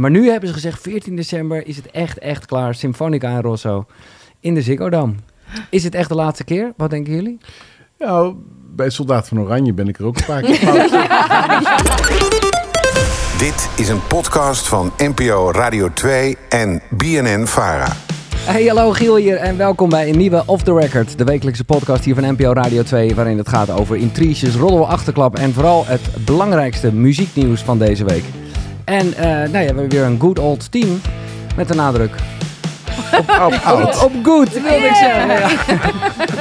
Maar nu hebben ze gezegd, 14 december is het echt, echt klaar. Symfonica en Rosso in de Ziggo Dome. Is het echt de laatste keer? Wat denken jullie? Nou, bij Soldaat van Oranje ben ik er ook een paar keer fout. Dit is een podcast van NPO Radio 2 en BNN Vara. Hey, hallo Giel hier en welkom bij een nieuwe Off The Record. De wekelijkse podcast hier van NPO Radio 2... waarin het gaat over intriges, roddel, achterklap... en vooral het belangrijkste muzieknieuws van deze week. En eh, nou ja, we hebben weer een good old team met de nadruk Op, op oud. op good, wilde ik zeggen. Ja.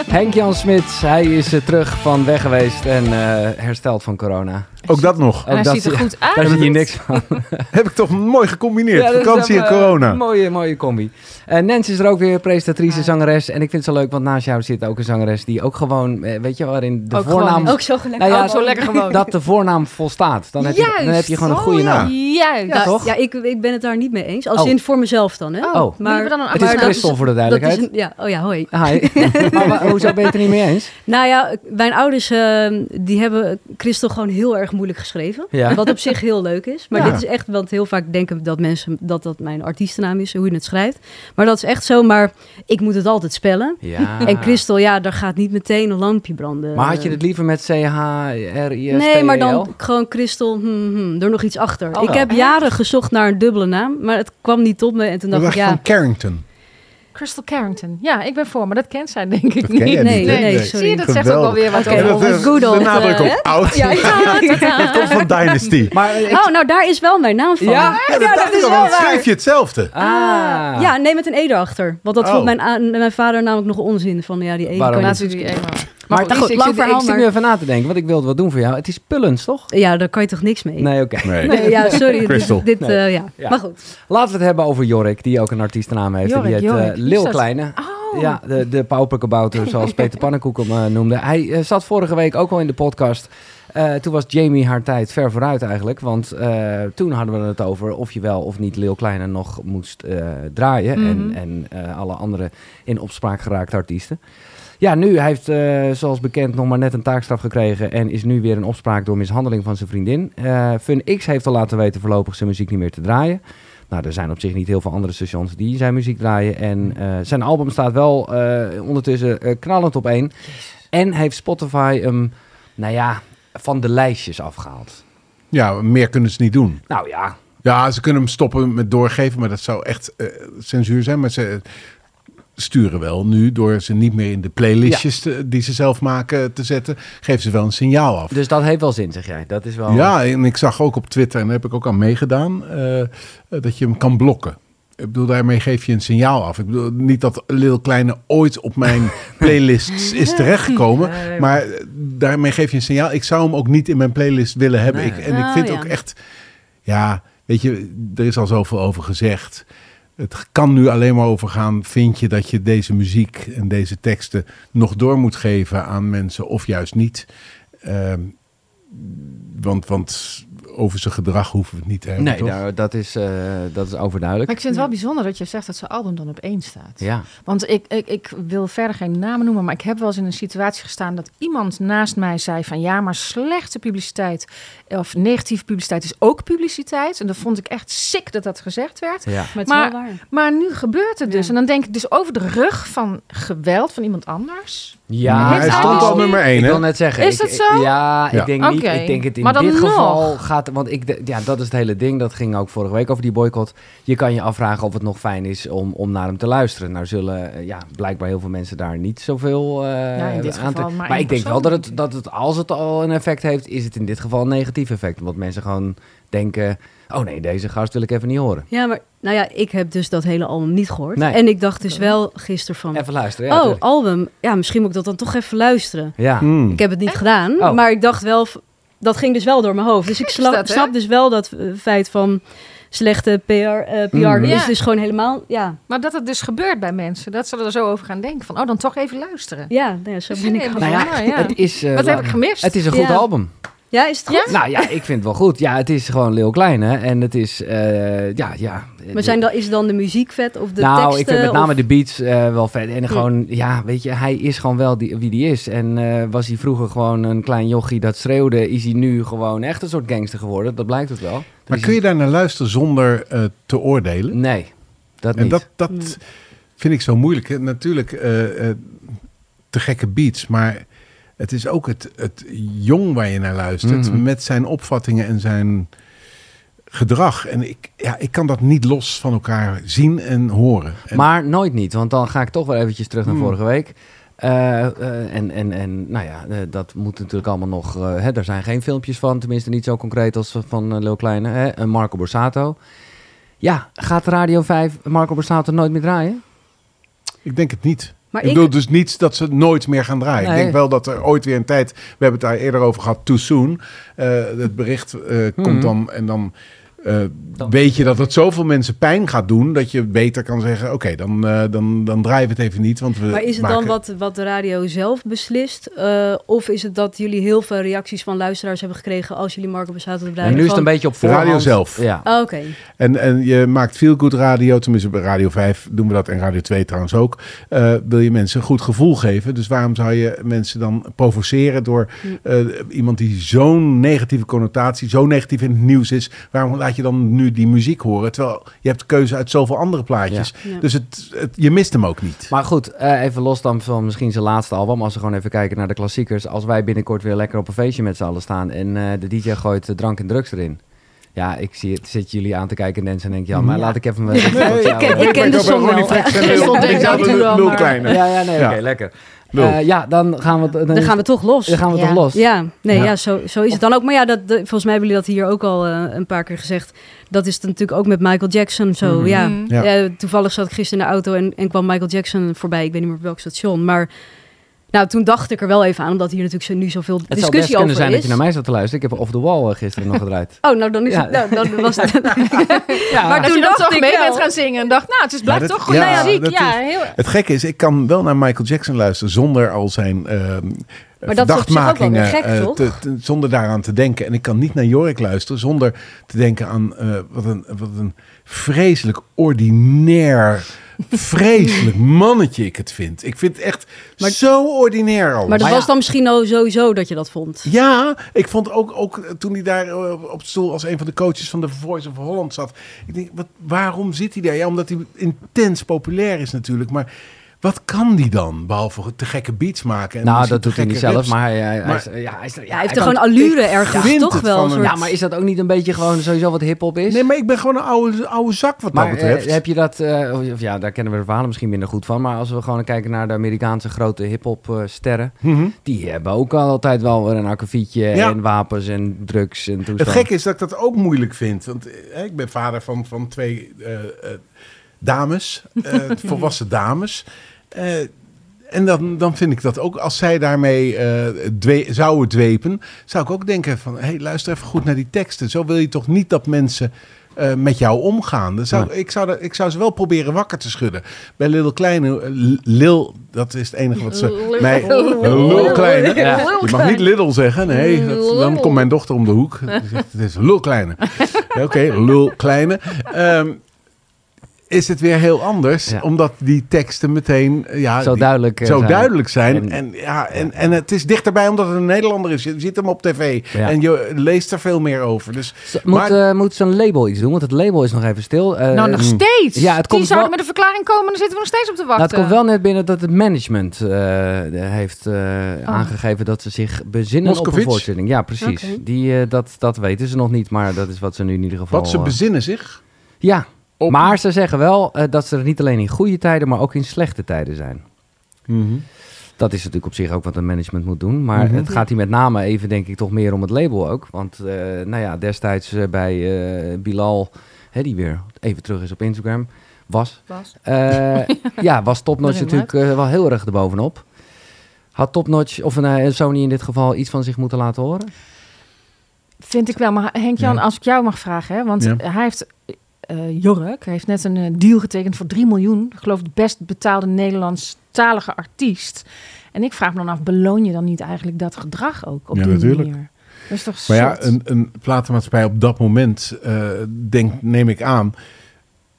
Henk-Jan Smits, hij is eh, terug van weg geweest en eh, hersteld van corona. Ook dat nog. Hij dat ziet er goed uit. Daar zie je niks van. Heb ik toch mooi gecombineerd. Ja, Vakantie en eh, corona. Een mooie, mooie combi. Eh Nens is er ook weer, presentatrice, zangeres. En ik vind het zo leuk, want naast jou zit ook een zangeres die ook gewoon, eh, weet je, waarin de Ook voornaam... gewoon- Ook zo gelijk. Nou ja, Ook zo lekker gewoon. Dat de voornaam volstaat. Dan heb, je, dan heb je gewoon een Oh, goede ja. naam. Juist. Ja, toch? Ja, ik, ik ben het daar niet mee eens. Als Oh. in voor mezelf dan, hè? Oh, Oh. maar we dan een Het is Christel is- voor de duidelijkheid. een- ja, oh ja, hoi. Hi. maar hoezo ben je het er niet mee eens? Nou ja, mijn ouders eh, die hebben Christel gewoon heel erg moeilijk geschreven. Ja. Wat op zich heel leuk is. Maar Ja. dit is echt, want heel vaak denken dat mensen dat dat mijn artiestennaam is, hoe je het schrijft. Maar dat is echt zo, maar ik moet het altijd spellen. Ja. En Christel, ja, daar gaat niet meteen een lampje branden. Maar had je het liever met C-H-R-I-S-T-E-L? Nee, maar dan gewoon Christel, hmm, hmm, er nog iets achter. Oh, ik wel. heb jaren gezocht naar een dubbele naam, maar het kwam niet op me. En toen dacht ik, ja, van Carrington. Crystal Carrington. Ja, ik ben voor, maar dat kent zij denk ik niet. Nee, hè? nee, Zie sorry. je, dat zegt ook Geweldig. wel weer wat En over good de nadruk op oud. Ja, Dat komt van Dynasty. Maar ik- Oh, nou daar is wel mijn naam van. Ja? Ja, dat dacht ik al, want schrijf je hetzelfde. Ah. Ja, nee, met een E erachter. Want dat Oh. vond mijn, mijn vader namelijk nog onzin. Van ja, die E Waarom kan niet? je Laten we die eenmaal. Maar goed, ik, goed, ik, lang ik verhaal, zit nu even na te denken, want ik wilde wat doen voor jou. Het is Pullens, toch? Ja, daar kan je toch niks mee? Nee, oké. Nee. Nee, ja, sorry. dit, Crystal. dit, Nee. eh, ja. Ja. Maar goed. Laten we het hebben over Jorik, die ook een artiestennaam heeft. en die heet eh, Lil dat? Kleine. Oh. Ja, de, de pauperkabouter, zoals Peter Pannenkoek hem eh, noemde. Hij zat vorige week ook al in de podcast. Eh, toen was Jamie haar tijd ver vooruit eigenlijk. Want eh, toen hadden we het over of je wel of niet Lil Kleine nog moest eh, draaien. Mhm. En, en eh, alle andere in opspraak geraakte artiesten. Ja, nu hij heeft eh, zoals bekend nog maar net een taakstraf gekregen. En is nu weer in opspraak door mishandeling van zijn vriendin. Eh Fun X heeft al laten weten voorlopig zijn muziek niet meer te draaien. Nou, er zijn op zich niet heel veel andere stations die zijn muziek draaien. En eh, zijn album staat wel ondertussen knallend op één. En heeft Spotify hem, nou ja, van de lijstjes afgehaald. Ja, meer kunnen ze niet doen. Nou ja, Ja, ze kunnen hem stoppen met doorgeven, maar dat zou echt censuur zijn. Maar ze sturen wel nu, door ze niet meer in de playlistjes te- die ze zelf maken te zetten, geven ze wel een signaal af. dus dat heeft wel zin, zeg jij. Dat is wel... Ja, en ik zag ook op Twitter, en daar heb ik ook aan meegedaan, eh, eh, dat je hem kan blokken. Ik bedoel, daarmee geef je een signaal af. Ik bedoel, niet dat Lil Kleine ooit op mijn playlist is terechtgekomen. Nee, Maar daarmee geef je een signaal. Ik zou hem ook niet in mijn playlist willen hebben. Nee. Ik, en ik Oh, vind ja. ook echt... Ja, weet je, er is al zoveel over gezegd. Het kan nu alleen maar over gaan. Vind je dat je deze muziek en deze teksten nog door moet geven aan mensen of juist niet? Ehm, want, want over zijn gedrag hoeven we het niet te hebben, Nee, toch? nou, dat, is, eh, dat is overduidelijk. Maar ik vind het wel bijzonder dat je zegt dat zijn album dan op één staat. Ja. Want ik, ik, ik wil verder geen namen noemen, maar ik heb wel eens in een situatie gestaan dat iemand naast mij zei van ja, maar slechte publiciteit of negatieve publiciteit is ook publiciteit. En dat vond ik echt sick dat dat gezegd werd. ja. Maar het is Maar- wel waar. Maar nu gebeurt het dus. Ja. En dan denk ik dus over de rug van geweld van iemand anders. Ja, hij stond al nummer Ik één, hè? wil net zeggen. Is ik- dat ik- zo? Ja, Ja. ik denk niet. Ik denk het in dit nog. geval gaat. Want ik, ja, dat is het hele ding. Dat ging ook vorige week over die boycott. Je kan je afvragen of het nog fijn is om, om naar hem te luisteren. Nou zullen eh, ja, blijkbaar heel veel mensen daar niet zoveel eh Ja, in dit aan geval te- maar ik denk wel dat het, dat het, als het al een effect heeft, is het in dit geval een negatief effect. Want mensen gewoon denken: oh nee, deze gast wil ik even niet horen. Ja, maar nou ja, ik heb dus dat hele album niet gehoord. Nee. En ik dacht dus wel gisteren van... Even luisteren. Ja, oh, tuurlijk. album. Ja, misschien moet ik dat dan toch even luisteren. ja. Hmm. Ik heb het niet gedaan, Oh. maar ik dacht wel... Dat ging dus wel door mijn hoofd. Dus ik sla- dat, snap dus wel dat eh, feit van slechte PR. eh, PR Mm. is Ja. dus gewoon helemaal... Ja, Maar dat het dus gebeurt bij mensen. Dat ze er zo over gaan denken. Van, oh, dan toch even luisteren. ja, nou ja zo Dus ben ik. Nou ja, Ja, ja. het is. eh, Wat heb ik gemist? Het is een goed Ja. album. Ja, is het goed? Nou ja, ik vind het wel goed. Ja, het is gewoon Leeuw Kleine. En het is, eh, ja, ja. Maar zijn dan, is dan de muziek vet of de nou, teksten? ik vind met name of- de beats eh, wel vet. En gewoon, ja, weet je, hij is gewoon wel die, wie die is. En eh, was hij vroeger gewoon een klein jochie dat schreeuwde, is hij nu gewoon echt een soort gangster geworden. Dat blijkt het wel. Maar kun je daar naar luisteren zonder eh, te oordelen? Nee, dat En niet. dat, dat Nee. vind ik zo moeilijk. hè. Natuurlijk eh, eh, te gekke beats, maar het is ook het, het jong waar je naar luistert. Mhm. Met zijn opvattingen en zijn gedrag. En ik, ja, ik kan dat niet los van elkaar zien en horen. En, Maar nooit niet, want dan ga ik toch wel eventjes terug naar Hmm. vorige week. Eh, eh, en, en, en nou ja, eh, dat moet natuurlijk allemaal nog... hè, er zijn geen filmpjes van, tenminste niet zo concreet als van Lil Kleine. Hè, en Marco Borsato. Ja, gaat Radio 5 Marco Borsato nooit meer draaien? ik denk het niet. Maar ik ik- bedoel dus niet dat ze nooit meer gaan draaien. Nee. Ik denk wel dat er ooit weer een tijd... We hebben het daar eerder over gehad, too soon. Eh, het bericht eh, Mhm. komt dan en dan... eh, weet je dat het zoveel mensen pijn gaat doen... dat je beter kan zeggen... oké, dan, eh, dan, dan draaien we het even niet. Want we Maar is het maken- dan wat, wat de radio zelf beslist? Eh, of is het dat jullie heel veel reacties van luisteraars hebben gekregen als jullie Marco En draaien? nu is het een beetje op De radio voorhand. zelf. Ja. Oh, Oké. En, en je maakt veel goed radio, tenminste bij Radio 5 doen we dat en Radio 2 trouwens ook. eh, wil je mensen een goed gevoel geven. Dus waarom zou je mensen dan provoceren door eh, iemand die zo'n negatieve connotatie, zo negatief in het nieuws is. Waarom laat je dan nu die muziek horen? Terwijl je hebt keuze uit zoveel andere plaatjes. Ja. Dus het, het, je mist hem ook niet. Maar goed, eh, even los dan van misschien zijn laatste album. Als we gewoon even kijken naar de klassiekers. Als wij binnenkort weer lekker op een feestje met z'n allen staan. En eh, de DJ gooit eh, drank en drugs erin. Ja, ik zie het, zit jullie aan te kijken en mensen en denk, ja, maar Ja. laat ik even... mijn- ik ken- ik ken de song wel. Ik stond toen wel, maar- kleine. Ja, ja, nee, oké, lekker. Eh, ja, dan gaan we... Dan, Dan gaan we toch los. dan gaan we Ja. toch los. Ja, nee, Ja. ja. zo, zo is het dan ook. Maar ja, dat, de- volgens mij hebben jullie dat hier ook al eh, een paar keer gezegd. Dat is het natuurlijk ook met Michael Jackson zo. Ja. Mhm. Ja. Ja, toevallig zat ik gisteren in de auto en, en kwam Michael Jackson voorbij. Ik weet niet meer op welk station. Maar nou, toen dacht ik er wel even aan, omdat hier natuurlijk zo, nu zoveel Het zou best discussie kunnen over zijn is. dat je naar mij zat te luisteren. Ik heb Off the Wall eh, gisteren nog gedraaid. Oh, nou dan is Ja. het. Nou, dan was het. Ja, Maar Als toen je dacht toch ik mee bent gaan zingen en dacht, nou, het is blijft dat- toch goede ja, muziek. Ja, is- heel... Het gekke is, ik kan wel naar Michael Jackson luisteren zonder al zijn ehm dat is op zich ook wel verdachtmakingen, weer gek, eh, toch? te- te- zonder daaraan te denken. En ik kan niet naar Jorik luisteren zonder te denken aan eh, wat, een, wat een vreselijk ordinair, vreselijk mannetje ik het vind. Ik vind het echt Maar- zo ordinair al. Maar dat Maar was ja. dan misschien al sowieso dat je dat vond. Ja, ik vond ook, ook toen hij daar eh, op de stoel als een van de coaches van de Voice of Holland zat. Ik denk, wat, waarom zit hij daar? Ja, omdat hij intens populair is natuurlijk. Maar wat kan die dan? Behalve te gekke beats maken. En nou, dat doet hij niet zelf, maar hij, hij, Maar- ja, hij, ja, Ja, heeft er gewoon allure ergens, vind toch wel? soort... Ja, maar is dat ook niet een beetje gewoon sowieso wat hip-hop is? Nee, maar ik ben gewoon een oude, oude zak wat Maar dat betreft. eh, heb je dat, eh, of- ja, daar kennen we de verhalen misschien minder goed van. Maar als we gewoon kijken naar de Amerikaanse grote hip-hop eh, sterren. Mhm. Die hebben ook altijd wel weer een akkefietje Ja. en wapens en drugs en Het gekke is dat ik dat ook moeilijk vind. Want eh, ik ben vader van, van twee dames, eh, volwassen dames. Eh, en dan, dan vind ik dat ook, als zij daarmee eh, dwe- zouden dwepen, zou ik ook denken van, hey, luister even goed naar die teksten. Zo wil je toch niet dat mensen eh, met jou omgaan. Dan zou, ik, zou dat, ik zou ze wel proberen wakker te schudden. Bij Lil Kleine, Lil, dat is het enige wat ze... mij, Lil Kleine. Ja. Je mag niet Lidl zeggen. Nee, dat- dan komt mijn dochter om de hoek. Het is lul kleine. Oké, lul kleine. Ehm, is het weer heel anders, Ja. omdat die teksten meteen eh, ja, Zo die- duidelijk, eh, zo zijn. duidelijk zijn. En, En- ja, en, en het is dichterbij omdat het een Nederlander is. Je ziet hem op tv Ja. en je leest er veel meer over. Dus, Moet, maar- eh, moet zo'n label iets doen? Want het label is nog even stil. Eh, Nou, nog steeds. Ja, het Die komt zouden wel- met een verklaring komen, dan zitten we nog steeds op te Nou, wachten. het komt wel net binnen dat het management eh, heeft eh, Oh. aangegeven dat ze zich bezinnen op een voorstelling. Ja, precies. Die, dat, dat weten ze nog niet, maar dat is wat ze nu in ieder geval... wat ze bezinnen zich. ja, Op- maar ze zeggen wel eh, dat ze er niet alleen in goede tijden, maar ook in slechte tijden zijn. Mhm. Dat is natuurlijk op zich ook wat een management moet doen. Maar Mhm. het gaat hier met name even, denk ik, toch meer om het label ook. Want, eh, nou ja, destijds eh, bij eh, Bilal, hè, die weer even terug is op Instagram, was. Was. eh, ja, was Topnotch natuurlijk wel heel erg erbovenop. Had Topnotch, of eh, Sony in dit geval, iets van zich moeten laten horen? Vind ik wel. Maar Henk-Jan, Ja. als ik jou mag vragen. Hè, want Ja. hij heeft... eh Jork heeft net een eh, deal getekend voor 3 miljoen. Ik geloof de best betaalde Nederlandstalige artiest. En ik vraag me dan af, beloon je dan niet eigenlijk dat gedrag ook op Ja, die natuurlijk. manier? Dat is toch Maar ja, een, een platenmaatschappij op dat moment, eh, denk, neem ik aan.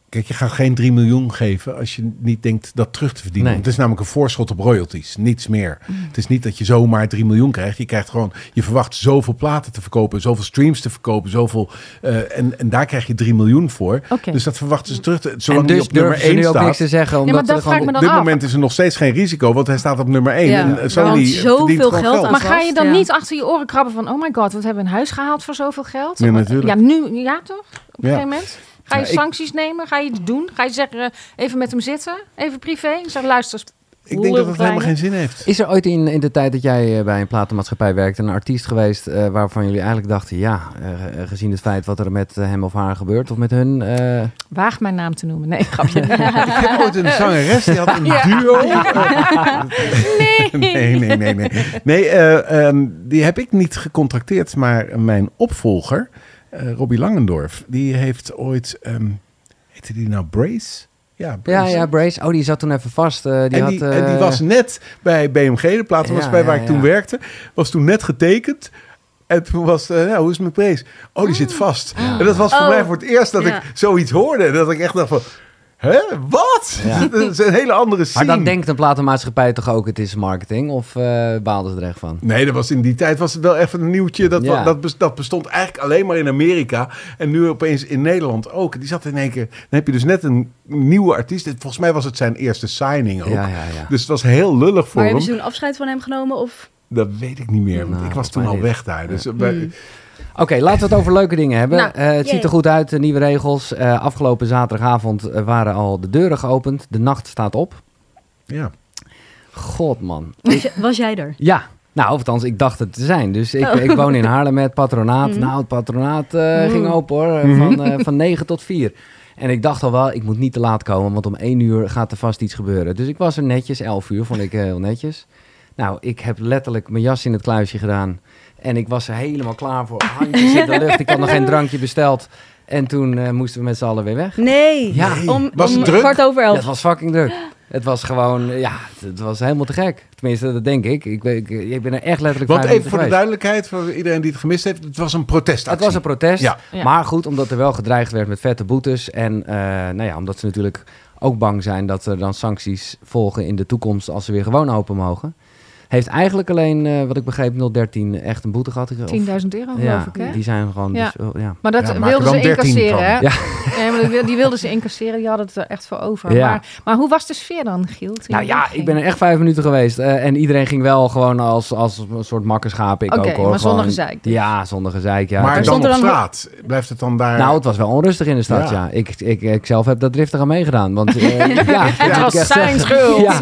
Kijk, je gaat geen 3 miljoen geven als je niet denkt dat terug te verdienen. Nee. Het is namelijk een voorschot op royalties, niets meer. Mm. Het is niet dat je zomaar 3 miljoen krijgt. Je krijgt gewoon, je verwacht zoveel platen te verkopen, zoveel streams te verkopen, zoveel. eh, en, en daar krijg je 3 miljoen voor. Oké. Dus dat verwachten ze terug. te- Zolang die dus op nummer durven ze 1 nu ook niks staat. te zeggen. Omdat maar dat gewoon... me Op dan dit af. moment is er nog steeds geen risico, want hij staat op nummer 1. Ja, en er Sony verdient zoveel geld aan Maar ga je dan Ja. niet achter je oren krabben van... oh my god, wat hebben we in huis gehaald voor zoveel geld? Ja, natuurlijk. Ja, nu, ja toch? Op een Ja. gegeven moment. Ga je Ja, ik- sancties nemen? Ga je iets doen? Ga je zeggen, eh, even met hem zitten? Even privé? Ik zeg, luister, Ik denk dat het helemaal geen zin heeft. Is er ooit in, in de tijd dat jij eh, bij een platenmaatschappij werkte... een artiest geweest eh, waarvan jullie eigenlijk dachten... ja, gezien het feit wat er met hem of haar gebeurt of met hun... eh, waag mijn naam te noemen. Nee, grapje. Ik heb ooit een zangeres die had een duo. nee. nee, nee, nee, nee. Nee, eh, ehm, die heb ik niet gecontracteerd, maar mijn opvolger, eh Robbie Langendorf, die heeft ooit, ehm heette die nou Brace? Ja, ja, Brace. ja, Brace. Oh, die zat toen even vast. eh, die en, had, die, en die eh, was net bij BMG, de platenmaatschappij Ja, waar ja, ik toen ja. werkte, was toen net getekend. En toen was, eh ja, hoe is met Brace? Oh, die zit vast. En dat was voor Oh. mij voor het eerst dat Ja. ik zoiets hoorde. Dat ik echt dacht van, hè, wat? Ja. dat is een hele andere scene. Maar dan denkt een platenmaatschappij toch ook het is marketing? Of eh baalden ze er echt van? Nee, dat was in die tijd was het wel even een nieuwtje. Dat, Ja. dat, dat bestond eigenlijk alleen maar in Amerika. En nu opeens in Nederland ook. Die zat in één keer. Dan heb je dus net een nieuwe artiest. Volgens mij was het zijn eerste signing ook. Ja, ja, ja. Dus het was heel lullig voor Maar hem. hebben ze toen afscheid van hem genomen? Of? Dat weet ik niet meer. want Nou, ik was toen al weg daar. Dus wij- Oké, laten we het over leuke dingen hebben. Nou, Eh, het ziet er goed uit, de nieuwe regels. Eh, afgelopen zaterdagavond eh, waren al de deuren geopend. De nacht staat op. ja. God, man. Was, jij er? Ja, nou, of althans, ik dacht het te zijn. Dus ik, Oh. ik woon in Haarlem met patronaat. Mhm. Nou, het patronaat eh, Mhm. ging open hoor, eh, van, eh, van 9 tot 4. En ik dacht al wel, ik moet niet te laat komen, want om 1 uur gaat er vast iets gebeuren. Dus ik was er netjes, 11 uur vond ik heel netjes. Nou, ik heb letterlijk mijn jas in het kluisje gedaan. En ik was er helemaal klaar voor. Handjes in de lucht, ik had nog geen drankje besteld. En toen eh, moesten we met z'n allen weer weg. Nee. Ja. Om, Was het om druk? kwart over elf. Het was fucking druk. Het was gewoon, ja, het was helemaal te gek. Tenminste, dat denk ik. Ik, ben- ik, ik ben er echt letterlijk Want vijf even voor de duidelijkheid, voor iedereen die het gemist heeft. Het was een protestactie. Het was een protest. Ja. Ja. Maar goed, omdat er wel gedreigd werd met vette boetes. En eh, nou ja, omdat ze natuurlijk ook bang zijn dat er dan sancties volgen in de toekomst als ze weer gewoon open mogen. Heeft eigenlijk alleen, eh, wat ik begreep, 013 echt een boete gehad. Of- 10.000 euro geloof Ja, ik, hè? die zijn gewoon... Ja. Dus, oh, ja. Maar dat Ja, wilden ze 13 incasseren, hè? Ja. Ja, maar die, wilden ze incasseren. Die hadden het er echt voor over. Ja. Maar, maar hoe was de sfeer dan, Giel? Nou ja, ik ben er echt vijf minuten geweest. eh, en iedereen ging wel gewoon als, als een soort makkerschaap. Ik Oké, ook hoor. maar zonder Gewoon- gezeik dus. Ja, zonder gezeik. Ja. maar dan op stond er dan- straat. Blijft het dan daar... Nou, het was wel onrustig in de stad, ja. Ja. Ik, ik, ik zelf heb dat driftig aan meegedaan. Want eh, ja, Het was zijn schuld. Ja.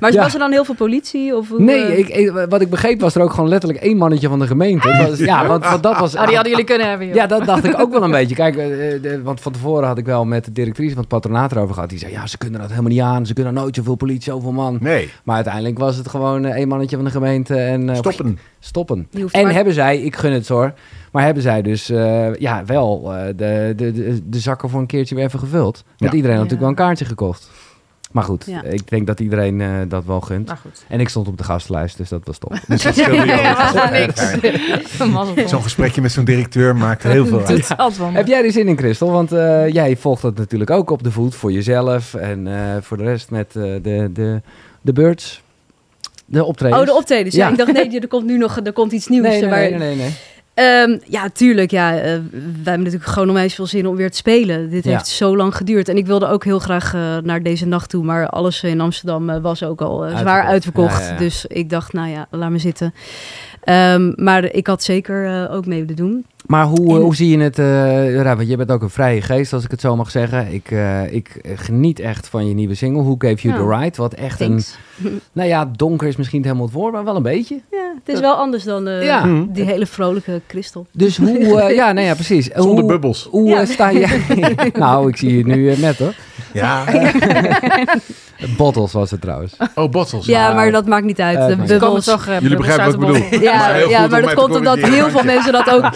Maar was er dan heel veel politie? Of hoe, Nee, eh, ik, wat ik begreep was er ook gewoon letterlijk één mannetje van de gemeente. Was- ja, want, want dat was... Oh, die hadden jullie kunnen hebben, joh. Ja, dat dacht ik ook wel een beetje. Kijk, eh, de- want van tevoren had ik wel met de directrice van het patronaat erover gehad. Die zei, ja, ze kunnen dat helemaal niet aan. Ze kunnen nooit zoveel politie, zoveel man. Nee, Maar uiteindelijk was het gewoon eh, één mannetje van de gemeente. En, eh, stoppen. Stoppen. En maar- hebben zij, ik gun het hoor, maar hebben zij dus eh, ja, wel eh, de, de, de, de zakken voor een keertje weer even gevuld. Want Ja. iedereen had Ja. natuurlijk wel een kaartje gekocht. Maar goed, Ja. ik denk dat iedereen eh, dat wel gunt. Maar goed. En ik stond op de gastlijst, dus dat was top. Dus dat Ja, niks. Zo'n gesprekje met zo'n directeur maakt heel veel uit. Heb jij er zin in, Christel? Want eh, jij volgt dat natuurlijk ook op de voet voor jezelf en eh, voor de rest met eh, de, de, de birds. De optredens. Oh, de optredens. Ja. Ja. ik dacht, nee, er komt nu nog er komt iets nieuws. Nee, nee, maar, nee, nee, nee, Ehm, ja, tuurlijk. Ja, eh, wij hebben natuurlijk gewoon onwijs veel zin om weer te spelen. Dit Ja. heeft zo lang geduurd. En ik wilde ook heel graag eh, naar deze nacht toe. Maar alles in Amsterdam eh, was ook al zwaar Uitverkocht. Ja, ja. Dus ik dacht, nou ja, laat me zitten. Ehm, maar ik had zeker ook mee willen doen. Maar hoe, En- hoe zie je het? eh want je bent ook een vrije geest, als ik het zo mag zeggen. Ik, eh, ik geniet echt van je nieuwe single, Who Gave You. The Right? Wat echt Thanks. een... Nou ja, donker is misschien niet helemaal het woord, maar wel een beetje. Ja, het is wel anders dan eh, Ja. Mhm. die hele vrolijke Christel. Dus hoe... eh, ja, nee, ja, precies. Zonder hoe, bubbels. Hoe Ja. eh, sta je... nou, ik zie je nu eh, met hoor. Ja. Bottles was het trouwens. Oh, bottles. Ja, Nou, maar dat maakt niet uit. eh, de bubbels. toch, eh, Jullie begrijpen wat ik bedoel. Ja, Maar ja maar dat komt omdat heel veel mensen dat ook...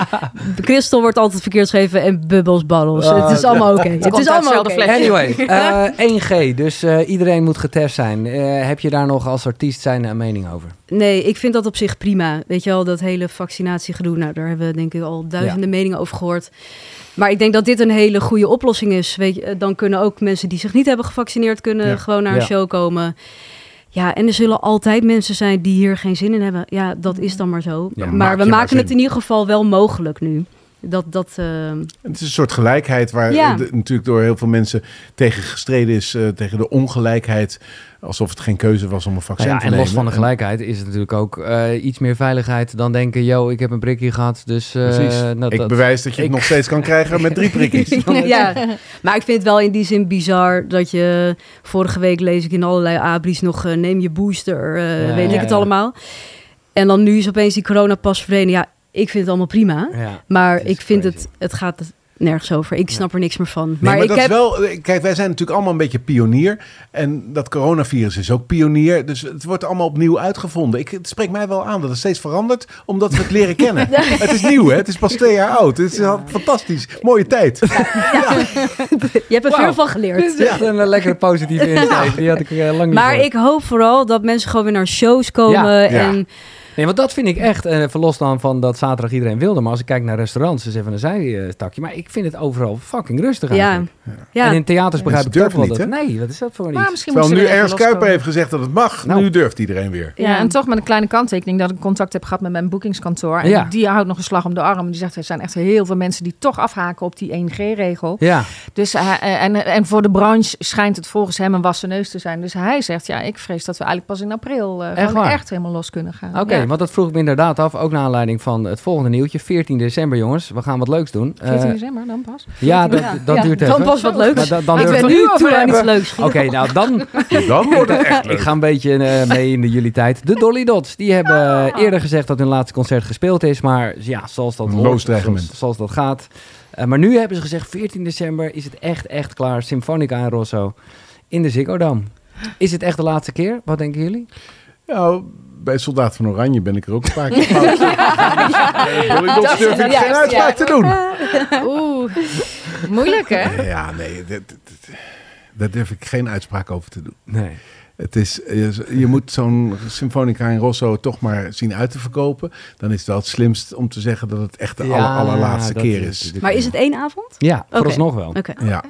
Crystal wordt altijd verkeerd geschreven en Bubbles Bottles. Ah, het is allemaal oké. Het is allemaal oké. Anyway, eh 1G, dus eh, iedereen moet getest zijn. Eh, heb je daar nog als artiest zijn een mening over? Nee, ik vind dat op zich prima. Weet je wel, dat hele vaccinatiegedoe. Nou, daar hebben we denk ik al duizenden meningen over gehoord. Maar ik denk dat dit een hele goede oplossing is. Weet je, dan kunnen ook mensen die zich niet hebben gevaccineerd... kunnen Ja. gewoon naar een show komen. Ja, en er zullen altijd mensen zijn die hier geen zin in hebben. Ja, dat is dan maar zo. Ja, maar we maken het in ieder geval wel mogelijk nu. Dat, dat, eh, Het is een soort gelijkheid waar Ja. de- natuurlijk door heel veel mensen tegen gestreden is. eh, tegen de ongelijkheid. Alsof het geen keuze was om een vaccin Nou ja, te en nemen. los van de gelijkheid is het natuurlijk ook eh, iets meer veiligheid dan denken... yo, ik heb een prikje gehad, dus... eh, Precies. nou, ik dat- bewijs dat je het nog steeds kan krijgen met drie prikjes. ja, maar ik vind het wel in die zin bizar dat je... Vorige week lees ik in allerlei abris nog... neem je booster, eh, Ja, weet ja, ik het ja. allemaal. En dan nu is opeens die coronapas verdwenen. Ja, ik vind het allemaal prima. Ja. Maar ik vind crazy. het... Het gaat nergens over. Ik snap er niks meer van. Nee, maar, maar, ik dat heb... is wel. eh, Kijk, wij zijn natuurlijk allemaal een beetje pionier. En dat coronavirus is ook pionier. Dus het wordt allemaal opnieuw uitgevonden. Ik, het spreekt mij wel aan dat het steeds verandert, omdat we het leren kennen. Het is nieuw, hè? Het is pas twee jaar oud. Het is fantastisch. Mooie tijd. Je hebt er veel van geleerd. Dit is echt een eh, lekkere positieve insteek. Die had ik eh, lang niet Maar ik hoop vooral dat mensen gewoon weer naar shows komen. Ja, ja. En Nee, want dat vind ik echt, eh, verlos dan van dat zaterdag iedereen wilde. Maar als ik kijk naar restaurants, is even een zijstakje. Maar ik vind het overal fucking rustig ja, eigenlijk. ja. En in theaters begrijp ik Mensen toch wel durven dat. niet, Nee, wat is dat voor Maar iets? misschien Terwijl moet nu er Ernst Kuiper heeft gezegd dat het mag. Nou. Nu durft iedereen weer. Ja, en toch met een kleine kanttekening dat ik contact heb gehad met mijn boekingskantoor. En Ja. die houdt nog een slag om de arm. Die zegt, er zijn echt heel veel mensen die toch afhaken op die 1G-regel. Ja, Dus hij- eh, en, en voor de branche schijnt het volgens hem een wassen neus te zijn. Dus hij zegt, ja, ik vrees dat we eigenlijk pas in april eh, Echt echt helemaal los kunnen gaan. oké. Ja. Want dat vroeg ik me inderdaad af. Ook naar aanleiding van het volgende nieuwtje. 14 december, jongens. We gaan wat leuks doen. Eh, 14 december dan pas. ja, dat, Ja, dat ja, duurt dan even. pas wat leuks. Maar dan ik ben nu over toe aan iets leuks. Oké, nou dan. Dan wordt het echt leuk. Ik ga een beetje eh, mee in de jullie tijd. De Dolly Dots. Die hebben eh, eerder gezegd dat hun laatste concert gespeeld is. Maar ja, zoals dat, hoort, zoals, zoals dat gaat. Eh, maar nu hebben ze gezegd, 14 december is het echt, echt klaar. Symfonica en Rosso in de Ziggo Dome. Is het echt de laatste keer? Wat denken jullie? Ja, bij Soldaat van Oranje ben ik er ook een paar keer fout. Dots durf ik geen uitspraak te doen. Oeh, moeilijk hè? Ja, nee, dat, dat- daar durf ik geen uitspraak over te doen. Nee. Het is, je, je moet zo'n Symfonica in Rosso toch maar zien uit te verkopen. Dan is het wel het slimst om te zeggen dat het echt de aller, allerlaatste keer is. Maar is het één avond? Ja, Oké. vooralsnog wel. Oké. Ja, Ja.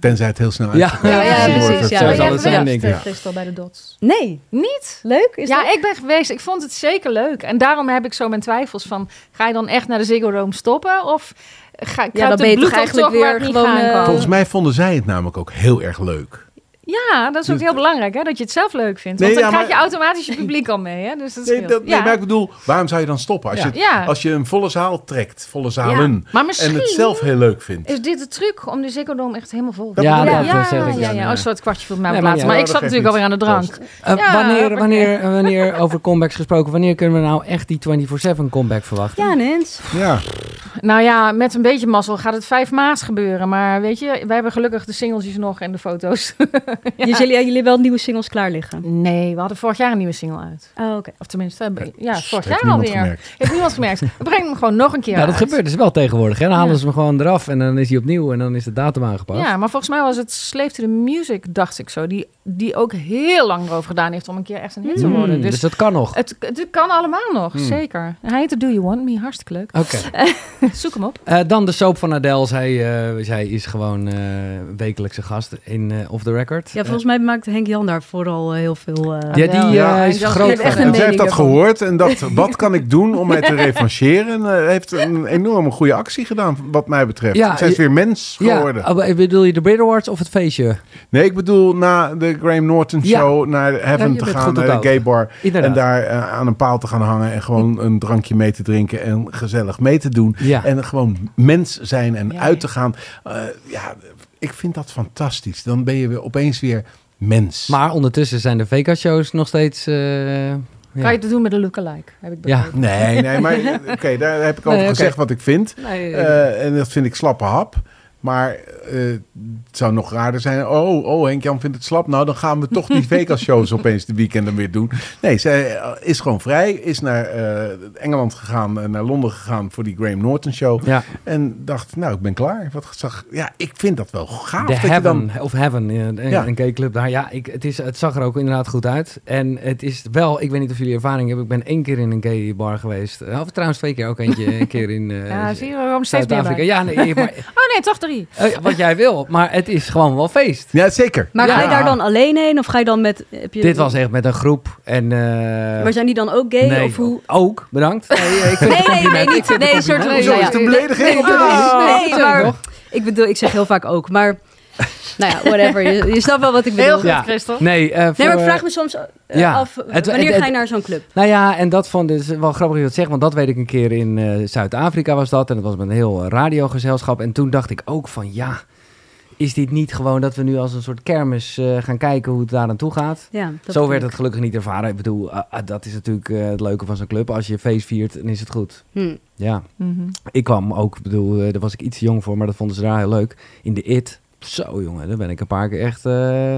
Tenzij het heel snel Ja, uitverkocht Ja, is. ja, precies, ja. zal het zijn, denk ik. bij de Dots? Nee. Niet? Leuk? Is ja, dat... ik ben geweest. Ik vond het zeker leuk. En daarom heb ik zo mijn twijfels van... ga je dan echt naar de Ziggo Dome stoppen? Of ga, Ja, dan ben je toch eigenlijk weer gewoon, eh, Volgens mij vonden zij het namelijk ook heel erg leuk. Ja, dat is ook Dus- heel belangrijk, hè? Dat je het zelf leuk vindt. Nee, Want dan ja, krijg je automatisch je publiek al mee, hè? Dus dat Nee, nee, maar ik bedoel, waarom zou je dan stoppen? Als, Ja. je, Ja. als je een volle zaal trekt, volle zalen, Maar en het zelf heel leuk vindt. is dit de truc om de Ziggo echt helemaal vol te Ja, ja, dat ja, zeg ik ja, dan, ja. ja. Oh, het kwartje viel mij Nee, op maar laatst. ja, Maar ik zat natuurlijk alweer aan de drank. Eh, Ja, wanneer, wanneer, wanneer, over comebacks gesproken, wanneer kunnen we nou echt die 24-7 comeback verwachten? Ja, Nens. Ja, Nou ja, met een beetje mazzel gaat het 5 maas gebeuren. Maar weet je, wij hebben gelukkig de singeltjes nog en de foto's. Dus jullie, jullie wel nieuwe singles klaar liggen? Nee, we hadden vorig jaar een nieuwe single uit. Oh, oké. Of tenminste, ja, vorig jaar alweer. gemerkt. Heeft niemand gemerkt. We brengen hem gewoon nog een keer Nou, dat uit. gebeurt dus wel tegenwoordig. Hè? Dan halen Ja. ze hem gewoon eraf en dan is hij opnieuw en dan is de datum aangepast. Ja, maar volgens mij was het Slave to the Music, dacht ik zo. Die, die ook heel lang erover gedaan heeft om een keer echt een hit te Hmm, worden. dus, Dus dat kan nog. het, het kan allemaal nog, zeker. Hij heette Do You Want Me, hartstikke leuk. Oké. Zoek hem op. Eh, dan de soap van Adele. Zij, eh, zij is gewoon eh, wekelijkse gast in eh Off The Record. Ja, volgens mij maakt Henk Jan daar vooral heel veel... ja, die Ja, is groot. en zij heeft dat gehoord en dacht, wat kan ik doen om mij te revancheren? En heeft een enorme goede actie gedaan, wat mij betreft. Ja, Zij is weer mens Ja, geworden. oh, bedoel je de Brit Awards of het feestje? Nee, ik bedoel na de Graham Norton Ja. show naar Ja, Heaven te gaan, naar de gay bar. Inderdaad. En daar aan een paal te gaan hangen en gewoon een drankje mee te drinken en gezellig mee te doen. Ja. En gewoon mens zijn en Ja, uit te gaan. Eh, ja, ik vind dat fantastisch. Dan ben je weer opeens weer mens. Maar ondertussen zijn de VK-shows nog steeds... eh, ja. Kan je het doen met een lookalike, heb ik Ja. Nee, nee, maar oké, daar heb ik over Nee, gezegd wat ik vind. Nee, Eh, en dat vind ik slappe hap. Maar eh, het zou nog raarder zijn. Oh, oh Henk-Jan vindt het slap. Nou, dan gaan we toch die Vegas-shows opeens de weekenden weer doen. Nee, zij eh, is gewoon vrij. Is naar eh, Engeland gegaan, naar Londen gegaan voor die Graham Norton show. Ja, En dacht, nou, ik ben klaar. Wat zag, ja, ik vind dat wel gaaf. de dat je Heaven dan, of Heaven, ja, een, Ja. een gay club daar. Ja, ik, het, is, het zag er ook inderdaad goed uit. En het is wel, ik weet niet of jullie ervaring hebben. Ik ben één keer in een gay bar geweest. Of trouwens twee keer ook eentje. Een keer in eh, Ja, zie je waarom steeds meer. Ja, nee, maar, Oh nee, toch drie. eh, wat jij wil. Maar het is gewoon wel feest. ja, zeker. Maar ga je Ja. daar dan alleen heen of ga je dan met... Heb je, Dit was echt met een groep. En, eh, Maar zijn die dan ook gay? nee, Of hoe? ook, bedankt. Nee, ik Nee, nee, nee, niet. Nee, soort van... Zo, is het een belediging? Nee, nee, nee, Nee, nee, maar ik bedoel, ik zeg heel vaak ook, maar... Nou ja, whatever. Je, je snapt wel wat ik bedoel. Heel goed, Ja. Christel. Nee, eh, voor, Nee, maar ik vraag me soms eh, ja. af, Het- wanneer het- ga je naar zo'n club? Nou ja, en dat vond dus wel grappig dat je dat zegt, want dat weet ik een keer in eh, Zuid-Afrika was dat. En dat was met een heel radiogezelschap. En toen dacht ik ook van ja, is dit niet gewoon dat we nu als een soort kermis eh, gaan kijken hoe het daar aan toe gaat? Ja, dat Zo werd ik. het gelukkig niet ervaren. Ik bedoel, dat is natuurlijk eh, het leuke van zo'n club. Als je feest viert, dan is het goed. Hm. Ja, Mhm. ik kwam ook, ik bedoel, daar was ik iets te jong voor, maar dat vonden ze daar heel leuk. In de IT, zo jongen, daar ben ik een paar keer echt, eh,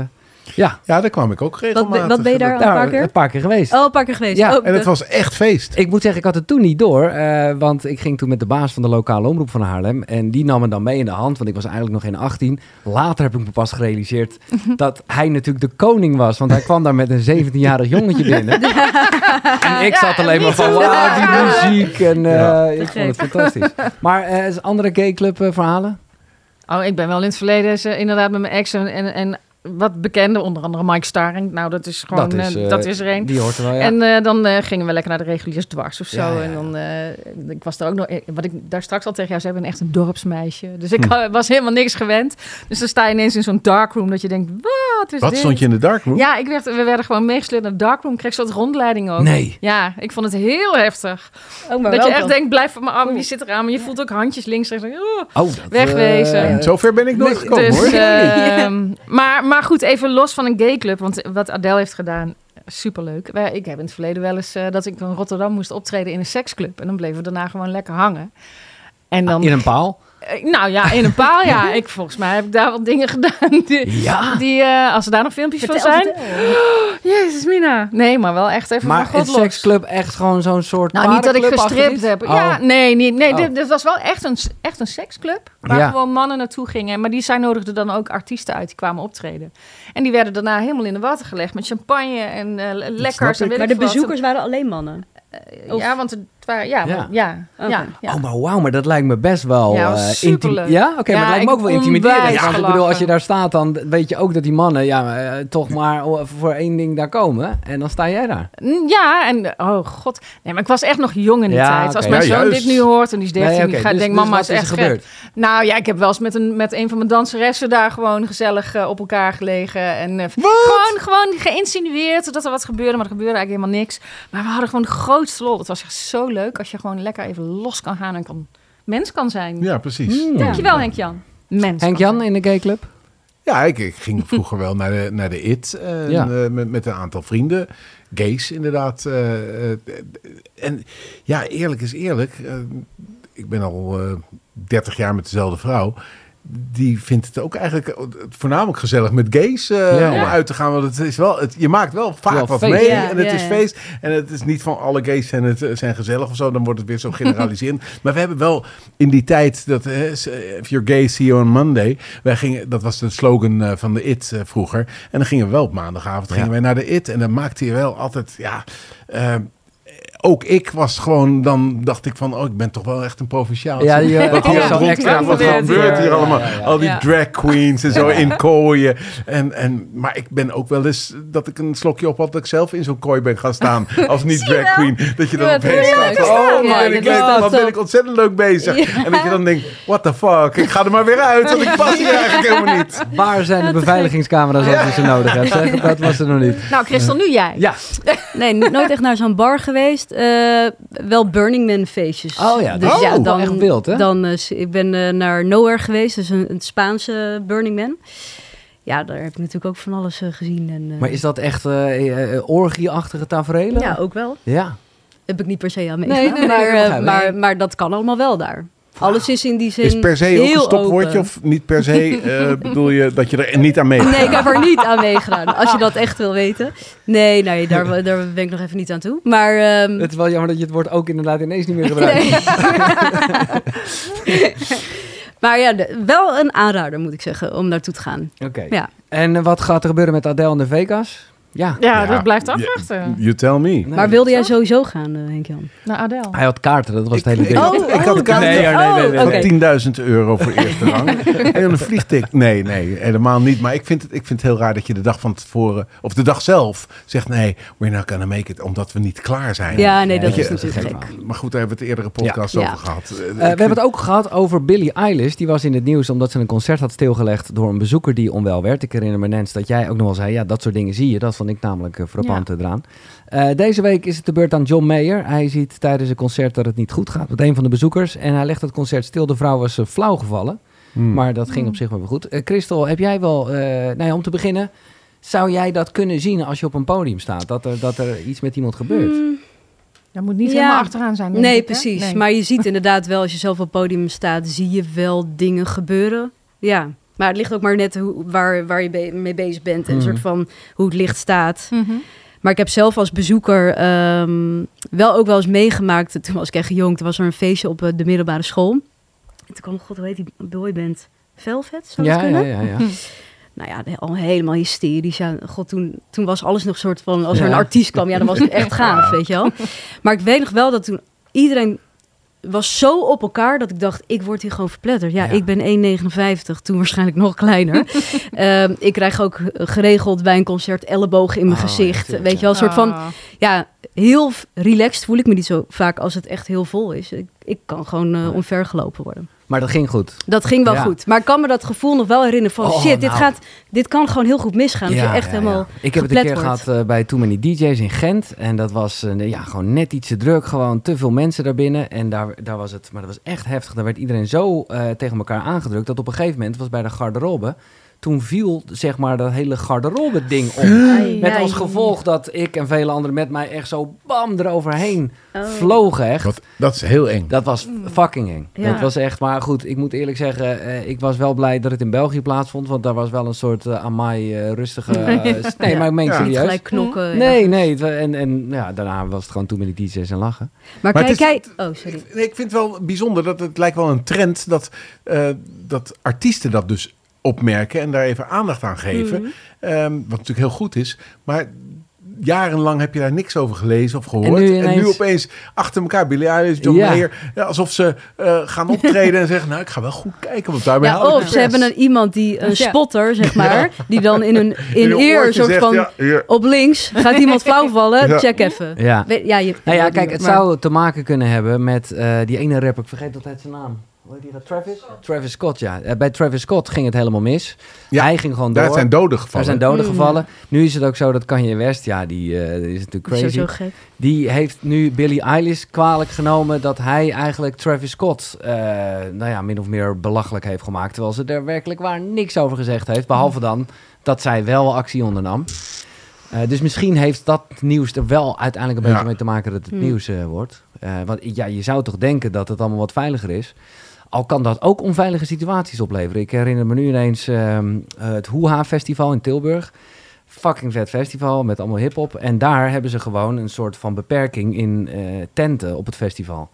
ja, Ja, daar kwam ik ook regelmatig. wat ben je daar Een paar daar keer? een paar keer geweest. Oh, een paar keer geweest. Ja, Oh, En het was echt feest. Ik moet zeggen, ik had het toen niet door. eh, want ik ging toen met de baas van de lokale omroep van Haarlem. En die nam me dan mee in de hand. Want ik was eigenlijk nog geen 18. Later heb ik me pas gerealiseerd dat hij natuurlijk de koning was. Want hij kwam daar met een 17-jarig jongetje binnen. en ik zat alleen maar van, wauw, die muziek. En eh, Ja. ik vond het fantastisch. Maar eh, is andere gayclub eh, verhalen? Oh, ik ben wel in het verleden eh, inderdaad met mijn ex en, en, en wat bekende, onder andere Mike Staring. Nou, dat is gewoon, Dat is, eh, eh, dat is er een. Die hoort er wel, ja. En eh, dan eh, gingen we lekker naar de reguliers dwars of zo. Ja, ja, ja. En dan, eh, ik was er ook nog, wat ik daar straks al tegen jou zei, ik ben echt een dorpsmeisje. Dus ik ha- was helemaal niks gewend. Dus dan sta je ineens in zo'n darkroom dat je denkt, wat is Wat dit? stond je in de darkroom? Ja, ik werd, we werden gewoon meegesleurd naar de darkroom. Kreeg zo'n rondleiding ook. Nee. Ja, ik vond het heel heftig. Oh, maar dat je echt dan. denkt, blijf van mijn arm, wie zit er aan? Maar je voelt ook handjes links, rechts. Oh. Oh, dat, Wegwezen. Zover ben ik nooit gekomen Dus, hoor. ehm, maar, maar goed, even los van een gayclub. Want wat Adele heeft gedaan, superleuk. Ik heb in het verleden wel eens eh, dat ik in Rotterdam moest optreden in een seksclub. En dan bleven we daarna gewoon lekker hangen. En dan, In een paal? eh, nou ja, in een paal, ja. Ik, volgens mij heb ik daar wat dingen gedaan. Die, Ja. die eh, als er daar nog filmpjes Vertel, van zijn. vertel. Jezus, Mina. Nee, maar wel echt even Maar van een God los. seksclub echt gewoon zo'n soort Nou, niet dat ik gestript heb. Oh. Ja, nee, niet, nee Oh. dit, dit was wel echt een, echt een seksclub. Waar Ja. gewoon mannen naartoe gingen. Maar die zij nodigden dan ook artiesten uit die kwamen optreden. En die werden daarna helemaal in de water gelegd met champagne en eh lekkers. En Maar ik de wat. bezoekers waren alleen mannen. Eh, Ja, want Ja, Ja. ja, ja, ja, ja. Oh, maar wauw, maar dat lijkt me best wel... Ja, eh, Ja, oké, maar Ja, het lijkt me ook wel intimiderend. Want ik bedoel, als je daar staat, dan weet je ook dat die mannen ja, eh, toch maar voor één ding daar komen. En dan sta jij daar. Mm, Ja, en oh god. Nee, maar ik was echt nog jong in die Ja, tijd. Als mijn Ja, zoon dit nu hoort en die is 13, Nee, die gaat dus- denkt, dus mama wat is echt gek. gebeurd? Nou ja, ik heb wel eens met een, met een van mijn danseressen daar gewoon gezellig eh, op elkaar gelegen. En gewoon, gewoon geïnsinueerd dat er wat gebeurde, maar er gebeurde eigenlijk helemaal niks. Maar we hadden gewoon de grootste lol. Het was echt zo leuk als je gewoon lekker even los kan gaan en kan, mens kan zijn. Ja, precies. Hmm. Dankjewel Henk-Jan. Mens Henk kan Jan zijn. in de gayclub? Ja, ik, ik ging vroeger wel naar de, naar de IT. eh, Ja. eh, met, met een aantal vrienden. Gays, inderdaad. eh, en ja, eerlijk is eerlijk. ik ben al eh 30 jaar met dezelfde vrouw. Die vindt het ook eigenlijk voornamelijk gezellig met gays eh, Ja. om uit te gaan. Want het is wel, het, je maakt wel vaak Wel wat feest. mee. Ja, en het ja, is ja. feest. En het is niet van alle gays zijn, het, eh, zijn gezellig of zo. Dan wordt het weer zo generaliserend. maar we hebben wel in die tijd dat eh, if you're gay, see you on Monday. Wij gingen, dat was de slogan eh, van de IT vroeger. En dan gingen we wel op maandagavond Ja. gingen wij naar de IT. En dan maakte je wel altijd, ja... eh, ook ik was gewoon, dan dacht ik van, oh, ik ben toch wel echt een provinciaal. Ja, die, eh, wat hier ja, rond- zo'n extra wat gebeurt hier allemaal? Ja, ja, ja. Al die Ja. drag queens en zo in kooien. En, en, maar ik ben ook wel eens dat ik een slokje op had dat ik zelf in zo'n kooi ben gaan staan. Als niet drag queen. Dat je dan Ja, opeens staat. Oh, Ja, wat ben ik, leuk, wat ben ik ontzettend leuk bezig. En dat je dan denkt, what the fuck, ik ga er maar weer uit. Want ik pas hier eigenlijk helemaal niet. Waar zijn de beveiligingscamera's als je ze nodig hebt? Zeg, dat was er nog niet. Nou, Christel, nu jij. Ja, Nee, no- nooit echt naar zo'n bar geweest. Eh, wel Burning Man feestjes. Oh ja, dus is dan, wel echt wild, hè? Dan, eh, ik ben eh, naar Nowhere geweest, dus een, een Spaanse Burning Man. Ja, daar heb ik natuurlijk ook van alles gezien. En, maar is dat echt orgie-achtige tafereelen? Ja, ook wel. Ja. Heb ik niet per se aan Nee, meegedaan. nee, nee, maar, begrijp het. maar, maar dat kan allemaal wel daar. Alles is in die zin Is per se ook een stopwoordje open. of niet per se eh, bedoel je dat je er niet aan mee? Nee, ik heb er niet aan meegedaan. Als je dat echt wil weten. Nee, nee daar, daar ben ik nog even niet aan toe. Maar ehm, Het is wel jammer dat je het woord ook inderdaad ineens niet meer gebruikt. Maar ja, wel een aanrader moet ik zeggen om naartoe te gaan. Oké. Ja. En wat gaat er gebeuren met Adele en de Vegas? Ja, Ja, Ja. dat blijft afwachten. You tell me. Nee. maar wilde jij sowieso gaan, eh, Henk-Jan? Naar Adele. hij had kaarten, dat was het hele Ik- ding. ik- ik had dat- kaarten. Nee, hoor, nee, nee, nee, oh, nee. oké. 10.000 euro voor eerste rang. en een vliegticket. Nee, nee, helemaal niet. Maar ik vind, het, ik vind het heel raar dat je de dag van tevoren, of de dag zelf, zegt nee, we're not gonna make it, omdat we niet klaar zijn. Ja, nee, dat is je, natuurlijk is gek. Maar goed, daar hebben we het eerdere podcast Ja. over Ja. gehad. Eh, Eh, we hebben het ook gehad over Billie Eilish. Die was in het nieuws omdat ze een concert had stilgelegd door een bezoeker die onwel werd. Ik herinner me, Nens, dat jij ook nog wel zei, ja, dat soort dingen zie je. Dat vond ik namelijk uh, frappant eraan. Eh, deze week is het de beurt aan John Mayer. Hij ziet tijdens een concert dat het niet goed gaat met een van de bezoekers. En hij legt het concert stil. De vrouw was uh, flauw gevallen. Hmm. Maar dat ging op zich wel weer goed. Eh, Christel, heb jij wel, eh, nou ja, om te beginnen, zou jij dat kunnen zien als je op een podium staat? Dat er, dat er iets met iemand gebeurt? Hmm, Dat moet niet Ja. helemaal achteraan zijn. nee, ik, precies. Nee. Maar je ziet inderdaad wel, als je zelf op het podium staat, zie je wel dingen gebeuren. Ja, maar het ligt ook maar net hoe, waar, waar je be- mee bezig bent. En Mhm. een soort van hoe het licht staat. Mhm. Maar ik heb zelf als bezoeker ehm, wel ook wel eens meegemaakt. Toen was ik echt jong. Toen was er een feestje op eh, de middelbare school. En toen kwam, god, hoe heet die boyband? Velvet, zou dat Ja, ja, kunnen? ja, ja. Nou ja, al helemaal hysterisch. Ja, god, toen, toen was alles nog soort van... Als er Ja. een artiest kwam, ja, dan was het echt gaaf, weet je wel. Maar ik weet nog wel dat toen iedereen was zo op elkaar dat ik dacht, ik word hier gewoon verpletterd. Ja, Ja. ik ben 1,59, toen waarschijnlijk nog kleiner. Ehm, ik krijg ook geregeld bij een concert ellebogen in mijn Oh, gezicht. weet je wel, een soort van... Ah. Ja, heel relaxed voel ik me niet zo vaak als het echt heel vol is. Ik, ik kan gewoon eh, Nee. omvergelopen worden. Maar dat ging goed. Dat ging wel Ja. goed. Maar ik kan me dat gevoel nog wel herinneren van... Oh, shit, dit, nou. gaat, dit kan gewoon heel goed misgaan. je echt helemaal... Ik heb het een keer wordt. gehad eh, bij Too Many DJ's in Gent. En dat was eh, ja, gewoon net iets te druk. Gewoon te veel mensen daarbinnen. En daar, daar was het, maar dat was echt heftig. Daar werd iedereen zo eh, tegen elkaar aangedrukt. Dat op een gegeven moment was bij de garderobe. Toen viel zeg maar dat hele garderobe ding om. Ai, Met als gevolg dat ik en vele anderen met mij echt zo bam eroverheen Oh. vlogen echt. Wat, dat is heel eng. Dat was fucking eng. Ja. Dat was echt, maar goed, ik moet eerlijk zeggen, eh, ik was wel blij dat het in België plaatsvond, want daar was wel een soort eh amai eh, rustige... nee, Ja. maar ik meen Ja. het Niet serieus. gelijk knokken. ja. Nee, nee. het En, en ja, daarna was het gewoon toen met die DJ's en lachen. Maar, Maar kijk, kijk... Oh, sorry. Nee, ik vind het wel bijzonder dat het lijkt wel een trend dat, eh, dat artiesten dat dus opmerken en daar even aandacht aan geven. Mhm. Ehm, wat natuurlijk heel goed is. Maar jarenlang heb je daar niks over gelezen of gehoord. En En nu opeens achter elkaar, Billie Eilish, John Ja. Mayer. Ja, alsof ze eh, gaan optreden en zeggen, nou, ik ga wel goed kijken. Want daarmee Ja, of ze hebben een, iemand die, een spotter, zeg maar, die dan in een in, eer soort zegt, van op links gaat iemand flauw vallen, Ja. check even. Ja. Je, Nou ja, weet kijk, het maar- zou te maken kunnen hebben met eh, die ene rapper, ik vergeet altijd zijn naam. Hoe heet die? dat? Travis? Travis Scott, ja. Eh, bij Travis Scott ging het helemaal mis. Ja, Hij ging gewoon door. Daar zijn doden Er gevallen. zijn doden Mm. gevallen. Nu is het ook zo dat Kanye West, ja, die eh, is natuurlijk Dat is crazy. sowieso gek. Die heeft nu Billie Eilish kwalijk genomen dat hij eigenlijk Travis Scott, eh, nou ja, min of meer belachelijk heeft gemaakt. Terwijl ze er werkelijk waar niks over gezegd heeft. Behalve dan dat zij wel actie ondernam. Eh, dus misschien heeft dat nieuws er wel uiteindelijk een Ja. beetje mee te maken dat het Hmm. nieuws eh, wordt. Eh, want ja, je zou toch denken dat het allemaal wat veiliger is. Al kan dat ook onveilige situaties opleveren. Ik herinner me nu ineens ehm, eh, het Hoeha Festival in Tilburg. Fucking vet festival met allemaal hip-hop. En daar hebben ze gewoon een soort van beperking in eh, tenten op het festival.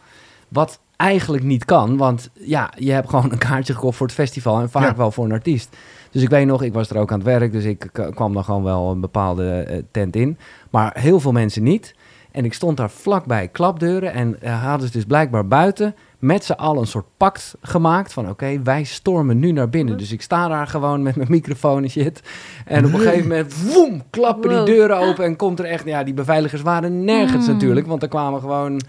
Wat eigenlijk niet kan, want ja, je hebt gewoon een kaartje gekocht voor het festival en vaak Ja. wel voor een artiest. Dus ik weet nog, ik was er ook aan het werk, dus ik kwam dan gewoon wel een bepaalde eh, tent in. Maar heel veel mensen niet. En ik stond daar vlakbij klapdeuren en hadden ze dus blijkbaar buiten met z'n allen een soort pact gemaakt van oké, wij stormen nu naar binnen. Dus ik sta daar gewoon met mijn microfoon en shit. En op een gegeven moment, woem, klappen Wow. die deuren open en komt er echt, ja, die beveiligers waren nergens Mm. natuurlijk, want er kwamen gewoon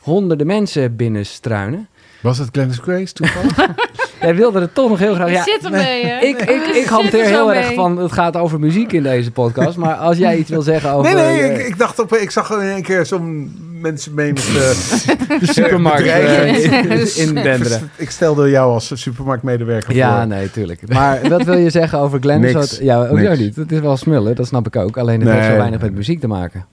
honderden mensen binnenstruinen. Was het Glennis Grace toevallig? Jij wilde het toch nog heel graag. Ja, zit ermee, hè? ik, ik, ik hanteer er heel erg van, het gaat over muziek in deze podcast. Maar als jij iets wil zeggen over... nee, nee, eh, ik, ik dacht op, ik zag in één keer zo'n mensen mee met... eh, de supermarkt eh, in, in Denderen. ik stelde jou als supermarktmedewerker Ja, voor. nee, tuurlijk. Maar wat wil je zeggen over Glenn? Niks. Ja, ook jou niet. Het is wel smullen, dat snap ik ook. Alleen het Nee. heeft zo weinig met muziek te maken.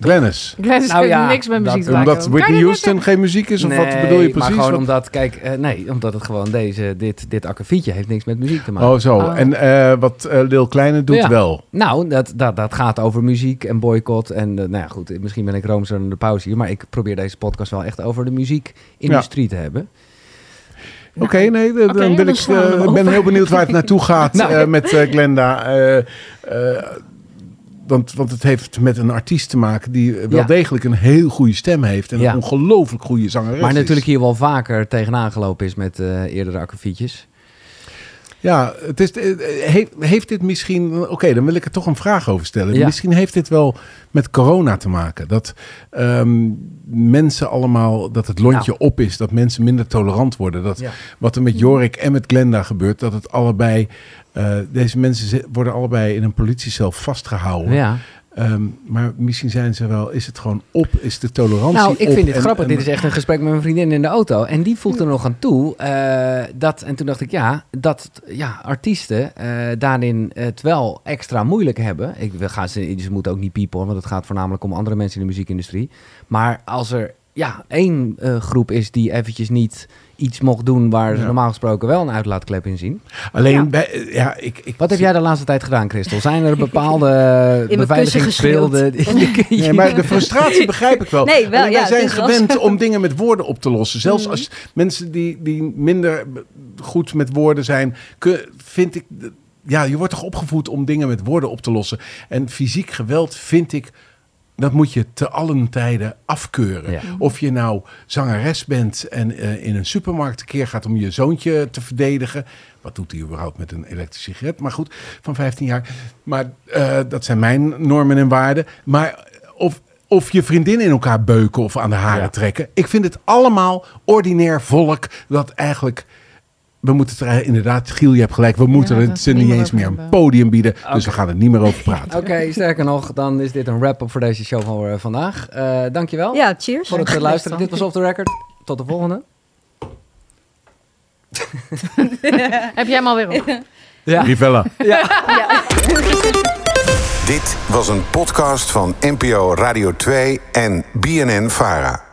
Glennis. Glennis Nou heeft ja, niks met dat- muziek te maken. Omdat Whitney Houston geen muziek is? Of wat bedoel je precies? maar gewoon Wat- omdat, kijk, eh, nee, omdat het gewoon deze, dit, dit akkefietje heeft niks met muziek te maken. Oh, zo. Oh. En eh, wat eh, Lil Kleine doet Ja. wel. Nou, dat, dat, dat gaat over muziek en boycott. En nou ja, goed, misschien ben ik roomser aan de pauze hier. Maar ik probeer deze podcast wel echt over de muziekindustrie te hebben. Oké, nee, de- Oké, dan wil dan ik, eh, ben heel benieuwd waar het naartoe gaat Nou. eh, met eh, Glenda. Want, want het heeft met een artiest te maken die wel Ja. degelijk een heel goede stem heeft. En Ja. een ongelooflijk goede zangeres Maar natuurlijk hier wel vaker tegenaan gelopen is met eh, eerdere akkefietjes. Ja, het is, eh, heeft, heeft dit misschien... Oké, dan wil ik er toch een vraag over stellen. Ja. Misschien heeft dit wel met corona te maken. Dat ehm, mensen allemaal... Dat het lontje Nou. op is. Dat mensen minder tolerant worden. Dat Ja. wat er met Jorik en met Glenda gebeurt... Dat het allebei... eh, deze mensen worden allebei in een politiecel vastgehouden. Ja. Ehm, maar misschien zijn ze wel... Is het gewoon op? Is de tolerantie Nou, ik op? vind dit En- grappig. en- dit is echt een gesprek met mijn vriendin in de auto. En die voegt er nog aan toe. eh, dat, en toen dacht ik, ja, dat ja, artiesten eh, daarin het wel extra moeilijk hebben. Ik we gaan ze, ze moeten ook niet piepen, want het gaat voornamelijk om andere mensen in de muziekindustrie. Maar als er ja, één eh, groep is die eventjes niet iets mocht doen waar ze Ja. normaal gesproken wel een uitlaatklep in zien. Alleen, Ja. bij, eh, ja, ik, ik, Wat heb jij de laatste tijd gedaan, Christel? Zijn er bepaalde kussen beveiligingsbeelden? Nee, maar de frustratie begrijp ik wel. Nee, wel, Alleen ja, wij zijn gewend om dingen met woorden op te lossen. Zelfs Mm. als mensen die, die minder goed met woorden zijn, kun- vind ik... Ja, je wordt toch opgevoed om dingen met woorden op te lossen. En fysiek geweld vind ik... Dat moet je te allen tijden afkeuren. Ja. Of je nou zangeres bent en eh, in een supermarkt een keer gaat om je zoontje te verdedigen. Wat doet hij überhaupt met een elektrische sigaret? Maar goed, van 15 jaar. Maar eh, dat zijn mijn normen en waarden. Maar of, of je vriendin in elkaar beuken of aan de haren Ja. trekken. Ik vind het allemaal ordinair volk dat eigenlijk... We moeten het er inderdaad, Giel, je hebt gelijk. We moeten het ze niet eens meer een hebben. podium bieden. Dus we gaan er niet meer over praten. Oké, sterker nog, dan is dit een wrap-up voor deze show van eh, vandaag. Eh dankjewel Ja, cheers. voor het eh, luisteren. Dit was Off The Record. Tot de volgende. Heb jij hem alweer op? Ja. Rivella. Dit was een podcast van NPO Radio 2 en BNN Vara.